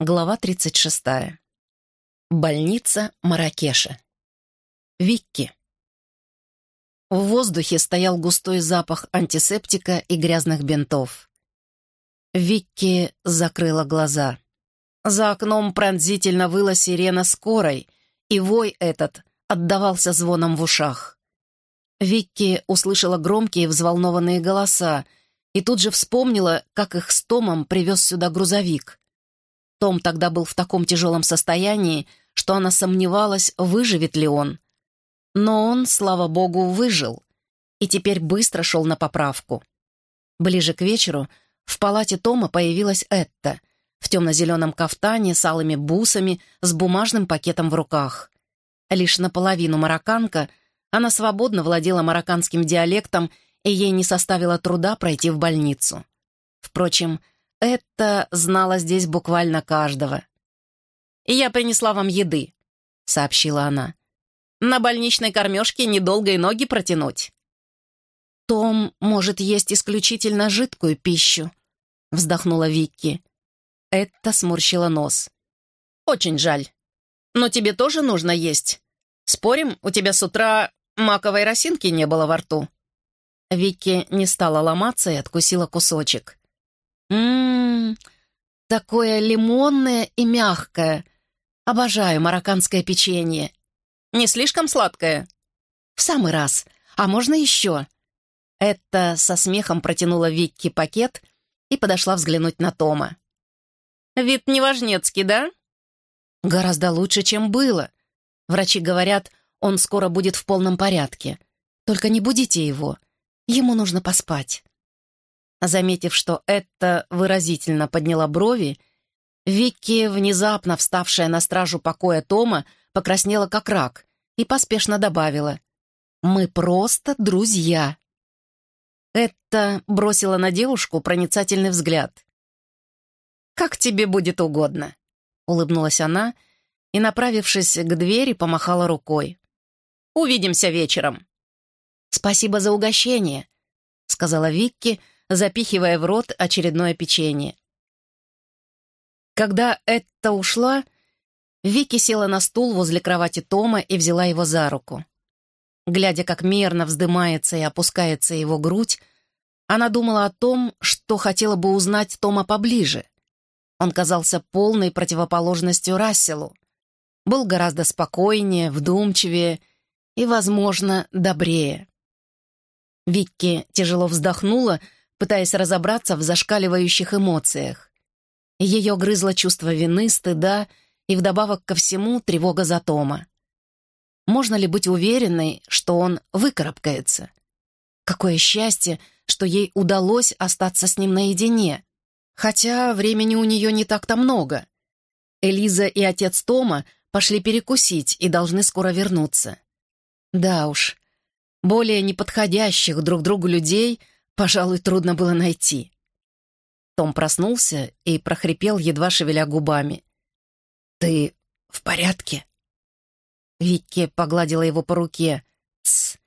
Глава 36. Больница Маракеша. Викки. В воздухе стоял густой запах антисептика и грязных бинтов. Викки закрыла глаза. За окном пронзительно выла сирена скорой, и вой этот отдавался звоном в ушах. Викки услышала громкие взволнованные голоса и тут же вспомнила, как их с Томом привез сюда грузовик. Том тогда был в таком тяжелом состоянии, что она сомневалась, выживет ли он. Но он, слава богу, выжил и теперь быстро шел на поправку. Ближе к вечеру в палате Тома появилась Этта в темно-зеленом кафтане с алыми бусами, с бумажным пакетом в руках. Лишь наполовину марокканка, она свободно владела марокканским диалектом, и ей не составило труда пройти в больницу. Впрочем, это знала здесь буквально каждого. «И я принесла вам еды», — сообщила она. «На больничной кормежке недолго и ноги протянуть». «Том может есть исключительно жидкую пищу», — вздохнула Викки. Это сморщила нос. «Очень жаль. Но тебе тоже нужно есть. Спорим, у тебя с утра маковой росинки не было во рту?» Викки не стала ломаться и откусила кусочек. Ммм, такое лимонное и мягкое. Обожаю марокканское печенье. Не слишком сладкое? В самый раз. А можно еще? Это со смехом протянула Викки пакет и подошла взглянуть на Тома. Вид неважнецкий, да? Гораздо лучше, чем было. Врачи говорят, он скоро будет в полном порядке. Только не будите его. Ему нужно поспать. Заметив, что это выразительно подняла брови, Викки, внезапно вставшая на стражу покоя Тома, покраснела как рак и поспешно добавила «Мы просто друзья». Это бросила на девушку проницательный взгляд. «Как тебе будет угодно», — улыбнулась она и, направившись к двери, помахала рукой. «Увидимся вечером». «Спасибо за угощение», — сказала Викки, — запихивая в рот очередное печенье. Когда Этта ушла, Вики села на стул возле кровати Тома и взяла его за руку. Глядя, как мерно вздымается и опускается его грудь, она думала о том, что хотела бы узнать Тома поближе. Он казался полной противоположностью Расселу. Был гораздо спокойнее, вдумчивее и, возможно, добрее. Викки тяжело вздохнула, пытаясь разобраться в зашкаливающих эмоциях. Ее грызло чувство вины, стыда и вдобавок ко всему тревога за Тома. Можно ли быть уверенной, что он выкарабкается? Какое счастье, что ей удалось остаться с ним наедине. Хотя времени у нее не так-то много. Элиза и отец Тома пошли перекусить и должны скоро вернуться. Да уж, более неподходящих друг другу людей — пожалуй, трудно было найти. Том проснулся и прохрипел, едва шевеля губами. «Ты в порядке?» Викки погладила его по руке. «Тсс,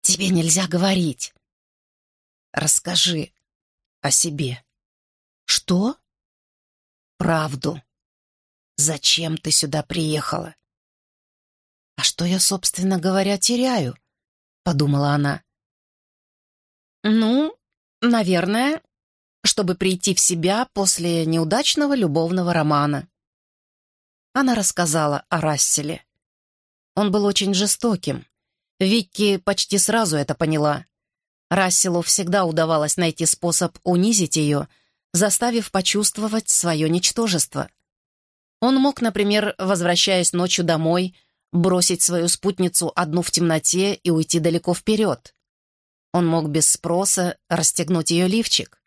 тебе нельзя говорить. Расскажи о себе». «Что?» «Правду. Зачем ты сюда приехала?» «А что я, собственно говоря, теряю?» — подумала она. «Ну, наверное, чтобы прийти в себя после неудачного любовного романа». Она рассказала о Расселе. Он был очень жестоким. Викки почти сразу это поняла. Расселу всегда удавалось найти способ унизить ее, заставив почувствовать свое ничтожество. Он мог, например, возвращаясь ночью домой, бросить свою спутницу одну в темноте и уйти далеко вперед. Он мог без спроса расстегнуть ее лифчик.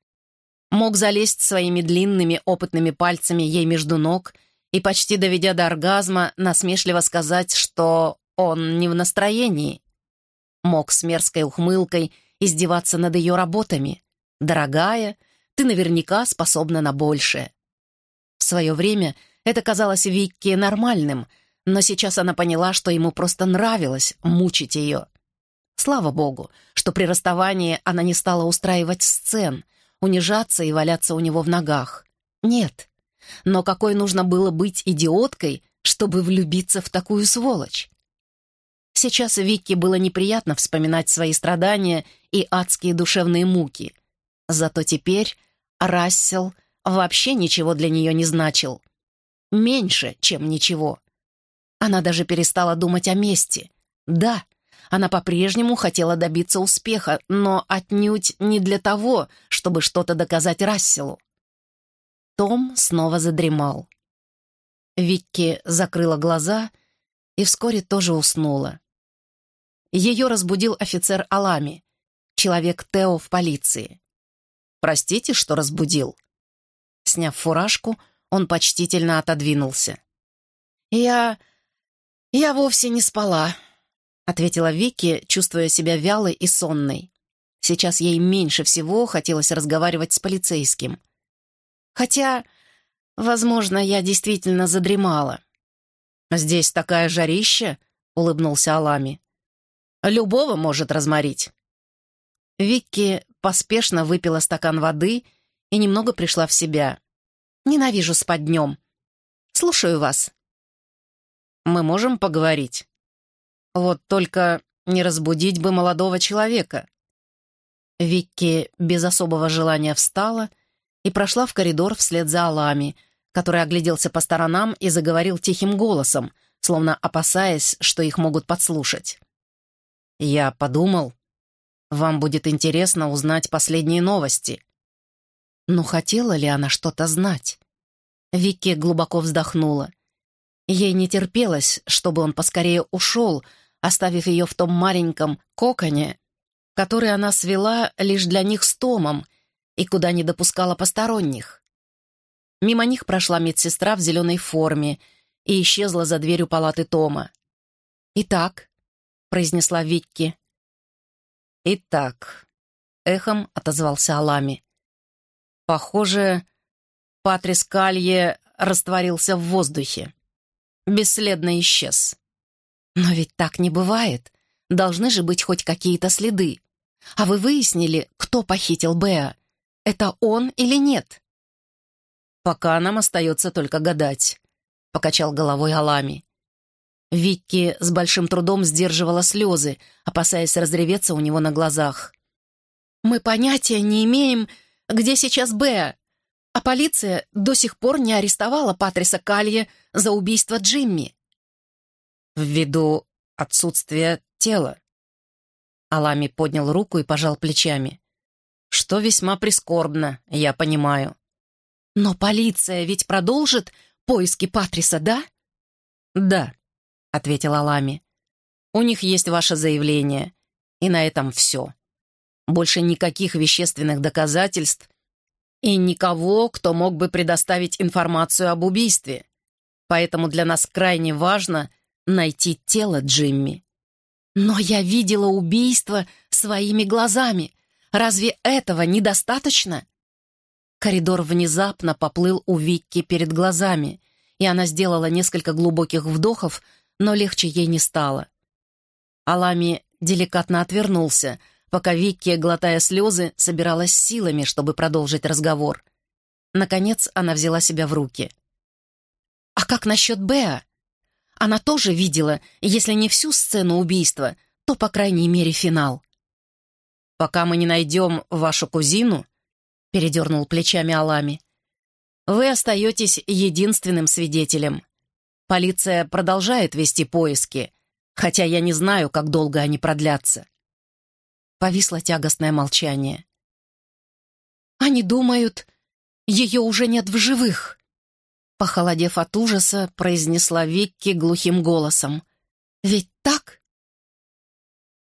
Мог залезть своими длинными опытными пальцами ей между ног и, почти доведя до оргазма, насмешливо сказать, что он не в настроении. Мог с мерзкой ухмылкой издеваться над ее работами. «Дорогая, ты наверняка способна на большее». В свое время это казалось Викке нормальным, но сейчас она поняла, что ему просто нравилось мучить ее. Слава богу, что при расставании она не стала устраивать сцен, унижаться и валяться у него в ногах. Нет, Но какой нужно было быть идиоткой, чтобы влюбиться в такую сволочь? Сейчас Викке было неприятно вспоминать свои страдания и адские душевные муки. Зато теперь Рассел вообще ничего для нее не значил. Меньше, чем ничего. Она даже перестала думать о мести. Да, она по-прежнему хотела добиться успеха, но отнюдь не для того, чтобы что-то доказать Расселу. Том снова задремал. Викки закрыла глаза и вскоре тоже уснула. Ее разбудил офицер Алами, человек Тео в полиции. «Простите, что разбудил?» Сняв фуражку, он почтительно отодвинулся. «Я... я вовсе не спала», — ответила Вики, чувствуя себя вялой и сонной. Сейчас ей меньше всего хотелось разговаривать с полицейским. Хотя, возможно, я действительно задремала. «Здесь такая жарища», — улыбнулся Алами. «Любого может разморить». Викки поспешно выпила стакан воды и немного пришла в себя. «Ненавижу спать днем. Слушаю вас». «Мы можем поговорить?» Вот только не разбудить бы молодого человека. Викки без особого желания встала и прошла в коридор вслед за Алами, который огляделся по сторонам и заговорил тихим голосом, словно опасаясь, что их могут подслушать. «Я подумал, вам будет интересно узнать последние новости». Но хотела ли она что-то знать? Викки глубоко вздохнула. Ей не терпелось, чтобы он поскорее ушел, оставив ее в том маленьком коконе, который она свела лишь для них с Томом и куда не допускала посторонних. Мимо них прошла медсестра в зеленой форме и исчезла за дверью палаты Тома. «Итак», — произнесла Викки. «Итак», — эхом отозвался Алами. «Похоже, Патрис Калье растворился в воздухе. Бесследно исчез. Но ведь так не бывает. Должны же быть хоть какие-то следы. А вы выяснили, кто похитил Беа? Это он или нет? Пока нам остается только гадать, — покачал головой Алами. Викки с большим трудом сдерживала слезы, опасаясь разреветься у него на глазах. «Мы понятия не имеем, где сейчас Беа, а полиция до сих пор не арестовала Патриса Калье за убийство Джимми ввиду отсутствия тела. Алами поднял руку и пожал плечами. Что весьма прискорбно, я понимаю. Но полиция ведь продолжит поиски Патриса, да? Да, ответил Алами. У них есть ваше заявление, и на этом все. Больше никаких вещественных доказательств и никого, кто мог бы предоставить информацию об убийстве. Поэтому для нас крайне важно — найти тело Джимми. Но я видела убийство своими глазами. Разве этого недостаточно? Коридор внезапно поплыл у Викки перед глазами, и она сделала несколько глубоких вдохов, но легче ей не стало. Алами деликатно отвернулся, пока Викки, глотая слезы, собиралась силами, чтобы продолжить разговор. Наконец она взяла себя в руки. «А как насчет Беа? Она тоже видела, если не всю сцену убийства, то, по крайней мере, финал. «Пока мы не найдем вашу кузину», — передернул плечами Алами, «вы остаетесь единственным свидетелем. Полиция продолжает вести поиски, хотя я не знаю, как долго они продлятся». Повисло тягостное молчание. «Они думают, ее уже нет в живых», Похолодев от ужаса, произнесла Викки глухим голосом. «Ведь так?»